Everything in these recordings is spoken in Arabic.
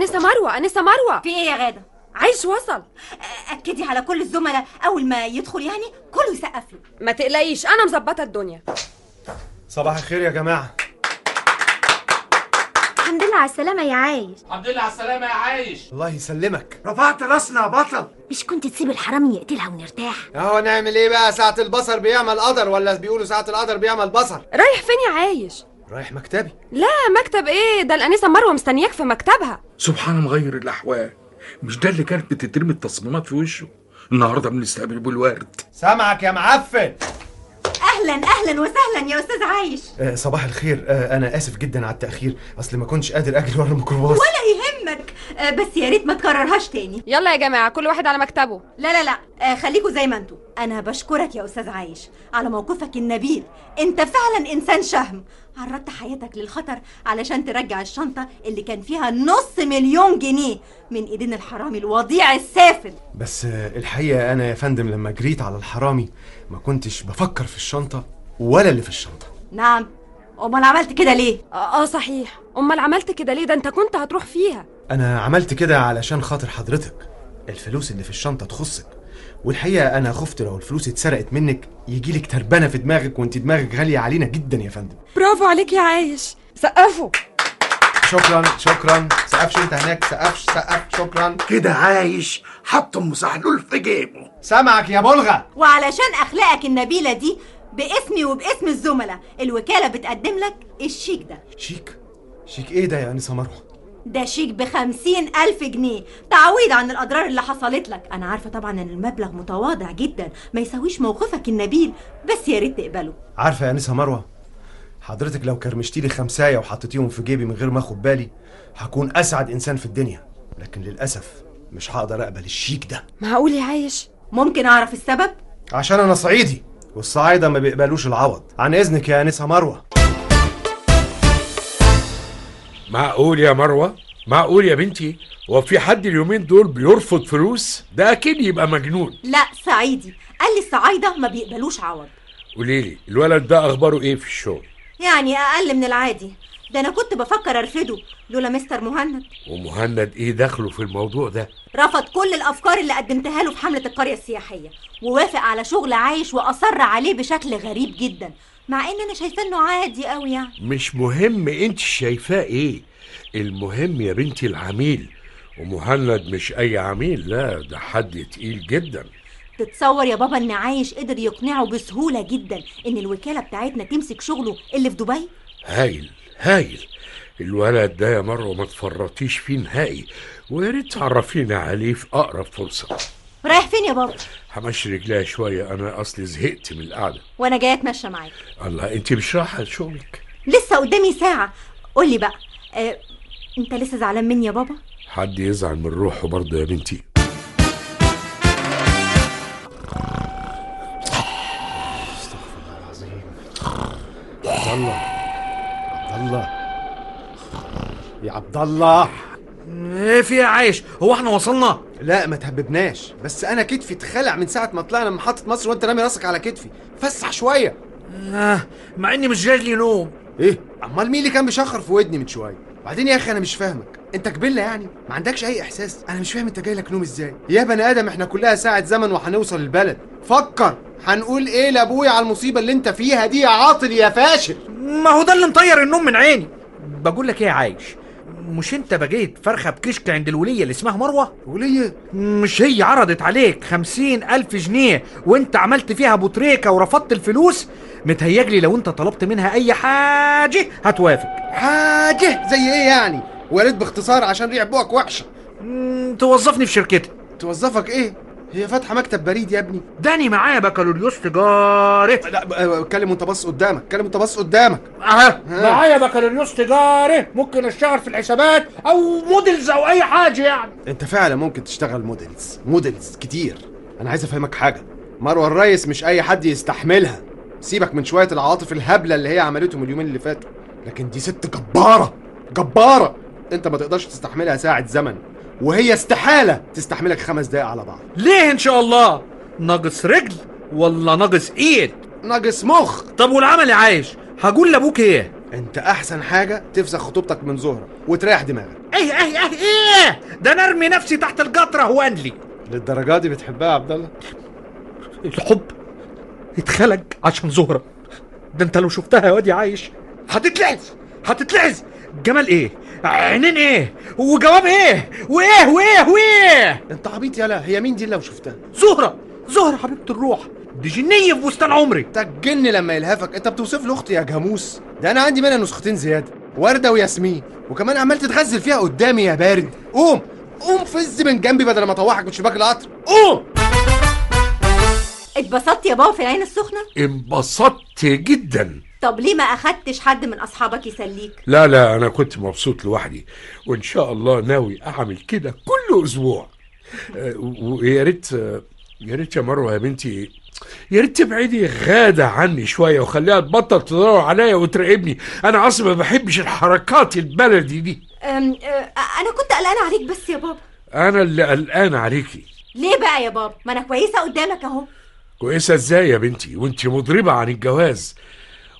أنسة مروة أنسة مروة. في إيه يا غادة؟ عايش وصل. أكدي على كل الزملاء أول ما يدخل يعني كله يسقف له. ما تقلقيش أنا مظبطة الدنيا. صباح الخير يا جماعة. الحمد لله على السلامة يا عايش. الحمد لله على السلامة يا عايش. الله يسلمك. رفعت راسنا يا بطل. مش كنت تسيب الحرامي يقتلها ونرتاح؟ اهو نعمل إيه بقى؟ ساعة البصر بيعمل قدر ولا بيقولوا ساعة القدر بيعمل بصر؟ رايح فين يا عايش؟ رايح مكتبي. لا مكتب إيه؟ ده الانسه مروة مستنياك في مكتبها. سبحان مغير الأحوال. مش ده اللي كانت بتترمي التصميمات في وشه؟ النهارده بنستقبل بالورد سامعك يا معفن. أهلا أهلا وسهلا يا أستاذ عايش. آه صباح الخير. آه أنا آسف جدا على التأخير. أصل ما كنتش قادر أجري ورا الميكروباص. ولا يهمك آه، بس يا ريت ما تكررهاش تاني. يلا يا جماعة كل واحد على مكتبه. لا لا لا آه، خليكوا زي ما أنتوا. أنا بشكرك يا أستاذ عايش على موقفك النبيل. أنت فعلا إنسان شهم. عرضت حياتك للخطر علشان ترجع الشنطة اللي كان فيها نص مليون جنيه من إيدين الحرامي الوضيع السافل. بس الحقيقة أنا يا فندم لما جريت على الحرامي ما كنتش بفكر في الشنطة ولا اللي في الشنطة. نعم. امال عملت كده ليه؟ آه, آه صحيح. امال عملت كده ليه؟ ده انت كنت هتروح فيها. أنا عملت كده علشان خاطر حضرتك. الفلوس اللي في الشنطة تخصك. والحقيقة أنا خفت لو الفلوس اتسرقت منك يجيلك تربنة في دماغك وأنت دماغك غالية علينا جدا يا فندم. برافو عليك يا عايش. سقفوا شكرا شكرا. سقفش أنت هناك؟ سقفش سقف. شكرا. كده عايش. حط أم سحلول في جيبه. سامعك يا بلغة. وعلشان أخلاقك النبيلة دي باسمي وباسم الزملاء. الوكالة بتقدم لك الشيك ده. شيك؟ شيك إيه ده يا أنسة مروة ده شيك بخمسين ألف جنيه. تعويض عن الأضرار اللي حصلت لك. أنا عارفة طبعا إن المبلغ متواضع جدا. ما يساويش موقفك النبيل. بس يا ريت تقبله. عارفة يا أنسة مروة حضرتك لو كرمشتي لي خمساية وحطيتيهم في جيبي من غير ما أخد بالي هكون أسعد إنسان في الدنيا. لكن للأسف مش هقدر أقبل الشيك ده. معقول يا عايش؟ ممكن أعرف السبب؟ عشان أنا صعيدي. والصعايدة ما بيقبلوش العوض. عن إذنك يا أنسة مروة. معقول يا مروة؟ معقول يا بنتي؟ هو في حد اليومين دول بيرفض فلوس؟ ده أكيد يبقى مجنون. لا صعيدي قال لي الصعايدة ما بيقبلوش عوض. قوليلي الولد ده أخباره إيه في الشغل؟ يعني أقل من العادي. ده أنا كنت بفكر أرفده. لولا مستر مهند. ومهند إيه دخله في الموضوع ده؟ رفض كل الأفكار اللي قدمتها له في حملة القرية السياحية. ووافق على شغل عايش وأصر عليه بشكل غريب جدا. مع إن أنا شايفاه إنه عادي أوي يعني. مش مهم أنت شايفاه إيه. المهم يا بنتي العميل. ومهند مش أي عميل. لا ده حد تقيل جدا. تتصور يا بابا إن عايش قدر يقنعه بسهولة جدا إن الوكالة بتاعتنا تمسك شغله اللي في دبي؟ هايل هايل. الولد ده يا مروه ما تفرطيش فيه نهائي ويا ريت تعرفينا عليه في أقرب فرصة. رايح فين يا بابا؟ همشي رجليها شوية أنا أصلي زهقت من القعدة. وأنا جاية أتمشى معاك. الله أنت مش رايحة شغلك لسه قدامي ساعة. قولي بقى آه، أنت لسه زعلان مني يا بابا؟ حد يزعل من روحه برضه يا بنتي. الله عبد الله يا عبد الله إيه في يا عايش؟ هو إحنا وصلنا؟ لا ما تهببناش بس أنا كتفي اتخلع من ساعة ما طلعنا من محطة مصر وأنت رامي راسك على كتفي. فسح شوية. آه مع إني مش جاي لي نوم. إيه؟ أمال مين اللي كان بيشخر في ودني من شوية؟ بعدين يا أخي أنا مش فاهمك. أنت كبلة يعني؟ ما عندكش أي إحساس؟ أنا مش فاهم أنت جاي لك نوم إزاي. يا بني آدم إحنا كلها ساعة زمن وهنوصل البلد فكر. هنقول إيه لأبويا على المصيبة اللي أنت فيها دي يا عاطل يا فاشل؟ ما هو ده اللي مطير النوم من عيني. بقول لك إيه يا عايش؟ مش انت بقيت فرخة بكشك عند الولية اللي اسمها مروة؟ وليه مش هي عرضت عليك خمسين ألف جنيه وانت عملت فيها بطريقه ورفضت الفلوس؟ متهيجلي لو انت طلبت منها أي حاجة هتوافق. حاجة؟ زي إيه يعني؟ وريت باختصار عشان ريح بوقك وحشة. مم، توظفني في شركتها توظفك إيه؟ هي فاتحة مكتب بريد يا ابني. داني معايا بكالوريوس تجاره لا ب- آه، اتكلم وانت باص قدامك اتكلم وانت باص قدامك. آه معايا بكالوريوس تجاره ممكن اشتغل في الحسابات أو models أو أي حاجة يعني. انت فعلا ممكن تشتغل models models كتير. أنا عايز أفهمك حاجة. مروة الريس مش أي حد يستحملها. سيبك من شوية العواطف الهبلة اللي هي عملتهم اليومين اللي فاتوا. لكن دي ست جبارة جبارة. انت ما تقدرش تستحملها ساعة زمن. وهي استحالة تستحملك خمس دقايق على بعض. ليه إن شاء الله؟ ناقص رجل ولا ناقص إيد؟ ناقص مخ. طب والعمل يا عايش؟ هقول لأبوك إيه؟ أنت أحسن حاجة تفسخ خطوبتك من زهرة وتريح دماغك. إيه إيه إيه إيه؟ ده أنا أرمي نفسي تحت القطرة هو لي. للدرجة دي بتحبها يا عبد الله؟ الحب اتخلق عشان زهرة. ده أنت لو شفتها يا وادي عايش هتتلعز هتتلعز. جمال إيه؟ عينين إيه؟ وجواب إيه؟ وإيه؟ وإيه؟ وإيه؟ أنت عبيط يالا هي مين دي اللي لو شفتها؟ زهرة! زهرة حبيبة الروح! دي جنية في بستان عمري! انت الجن لما يلهفك انت بتوصف له أختي يا جاموس. ده أنا عندي منها نسختين زيادة وردة وياسمين وكمان عمال تتغزل فيها قدامي يا بارد. قوم! قوم فز من جنبي بدل ما اطوحك من شباك القطر. قوم! اتبسطت يا بابا في العين السخنة؟ انبسطت جدا. طب ليه ما أخدتش حد من أصحابك يسليك؟ لا لا أنا كنت مبسوط لوحدي وإن شاء الله ناوي أعمل كده كل أسبوع. آه، ويا ريت آه، يا ريت يا مروة يا بنتي يا ريت تبعدي غادة عني شوية وخليها تبطل تدور عليا وتراقبني. أنا أصلا ما بحبش الحركات البلدي دي. أم أه أنا كنت قلقانة عليك بس يا بابا. أنا اللي قلقان عليكي. ليه بقى يا بابا؟ ما أنا كويسة قدامك أهو. كويسة إزاي يا بنتي؟ وانت مضربة عن الجواز.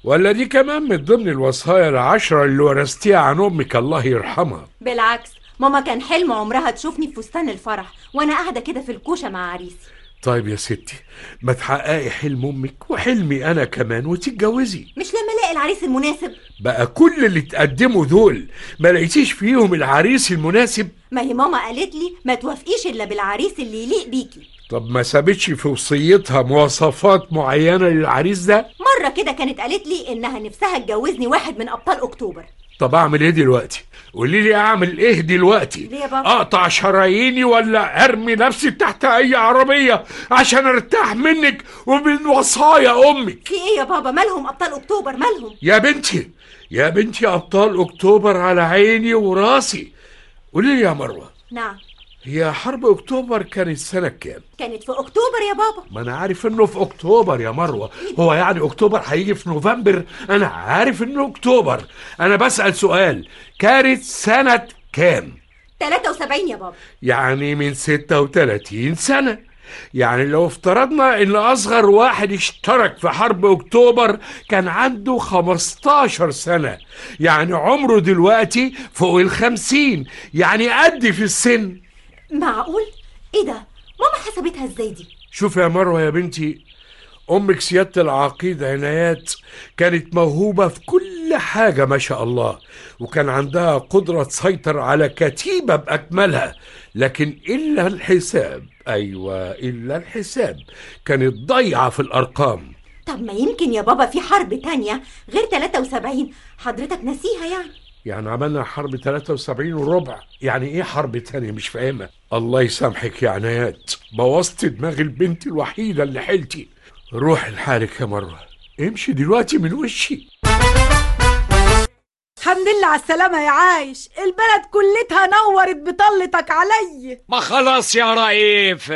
ولا دي كمان من ضمن الوصايا العشرة اللي ورثتيها عن أمك الله يرحمها. بالعكس ماما كان حلم عمرها تشوفني في فستان الفرح وأنا قاعدة كده في الكوشة مع عريسي طيب يا ستي ما تحققي حلم أمك وحلمي أنا كمان وتتجوزي. مش لما ألاقي العريس المناسب. بقى كل اللي تقدموا دول ما لقيتيش فيهم العريس المناسب؟ ما هي ماما قالت لي ما توافقيش إلا بالعريس اللي يليق بيكي. طب ما سابتش في وصيتها مواصفات معينة للعريس ده؟ مرة كده كانت قالت لي إنها نفسها تجوزني واحد من أبطال أكتوبر. طب أعمل إيه دلوقتي؟ قولي لي أعمل إيه دلوقتي؟ ليه يا بابا؟ أقطع شراييني ولا أرمي نفسي تحت أي عربية عشان أرتاح منك ومن وصايا أمك؟ في إيه يا بابا؟ مالهم أبطال أكتوبر؟ مالهم؟ يا بنتي يا بنتي أبطال أكتوبر على عيني وراسي. قولي لي يا مروة. نعم. هي حرب أكتوبر كانت سنة كام؟ كانت في أكتوبر يا بابا. ما أنا عارف إنه في أكتوبر يا مروة. هو يعني أكتوبر هيجي في نوفمبر؟ أنا عارف إنه أكتوبر. أنا بسأل سؤال. كانت سنة كام؟ 73 يا بابا. يعني من 36 سنة. يعني لو افترضنا إن أصغر واحد اشترك في حرب أكتوبر كان عنده 15 سنة. يعني عمره دلوقتي فوق الخمسين. يعني قد في السن. معقول؟ إيه ده؟ ماما حسبتها إزاي دي؟ شوف يا مروة يا بنتي أمك سيادة العقيد عنايات كانت موهوبة في كل حاجة ما شاء الله وكان عندها قدرة تسيطر على كتيبة بأكملها لكن إلا الحساب أيوة إلا الحساب كانت ضايعة في الأرقام. طب ما يمكن يا بابا في حرب تانية غير 73 حضرتك نسيها يعني. يعني عملنا حرب 73 وربع. يعني إيه حرب تانية؟ مش فاهمة الله يسامحك يا عنايات بوظت دماغ البنت الوحيدة اللي حيلتي روح لحالك يا مروة امشي دلوقتي من وشي. الحمد لله على السلامة يا عايش. البلد كلتها نورت بطلتك علي. ما خلاص يا رئيف.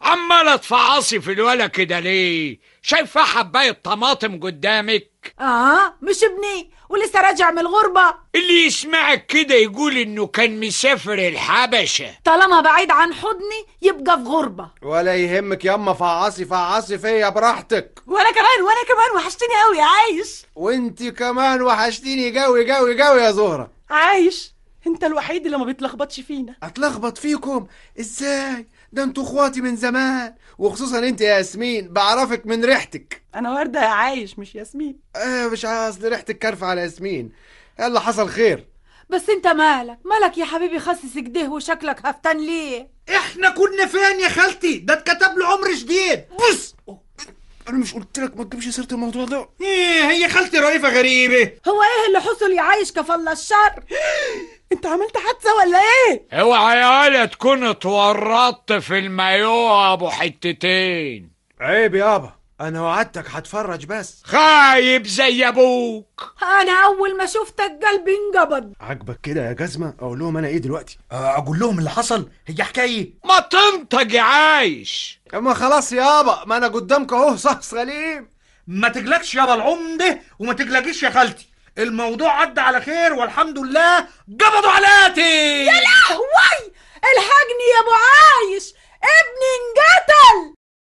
عمالة تفعصي في الولا كده ليه؟ شايفة حباية طماطم قدامك؟ آه مش ابني ولسه راجع من الغربة. اللي يسمعك كده يقول إنه كان مسافر الحبشة. طالما بعيد عن حضني يبقى في غربة. ولا يهمك ياما فعصي فعصي فيا براحتك. وأنا كمان وأنا كمان وحشتني قوي يا عايش. وانت كمان وحشتيني جوي جوي جوي يا زهرة. عايش. انت الوحيد اللي ما بيتلخبطش فينا. أتلخبط فيكم؟ إزاي؟ ده أنتوا اخواتي من زمان وخصوصا انت يا ياسمين بعرفك من ريحتك. أنا وردة يا عايش مش ياسمين. آه مش قصدي ريحتك كارفة على ياسمين. يلا حصل خير. بس انت مالك؟ مالك يا حبيبي خسس كده وشكلك هفتان ليه؟ إحنا كنا فين يا خالتي؟ ده اتكتب له عمر جديد بص! أنا مش قلت لك ما تجيبش سيرة الموضوع ده. إيه هي خالتي رئيفة غريبة. هو إيه اللي حصل يا عايش كفل الشر؟ انت عملت حادثة ولا إيه؟ اوعى يا ولا تكون اتورطت في المايو ابو حتتين. عيب يابا أنا وعدتك هتفرج بس. خايب زي أبوك. أنا اول ما شفتك قلبي انقبض عاجبك كده يا جزمة؟ أقول لهم أنا إيه دلوقتي؟ أقول لهم اللي حصل؟ هي حكاية ما تنطق يا عايش. اما خلاص يابا ما أنا قدامك اهو صح سليم ما تقلقش يابا العمدة وما تقلقيش يا خالتي. الموضوع عدى على خير والحمد لله قبضوا علاتي يا لهوي! الحقني يا أبو عايش! ابني انقتل!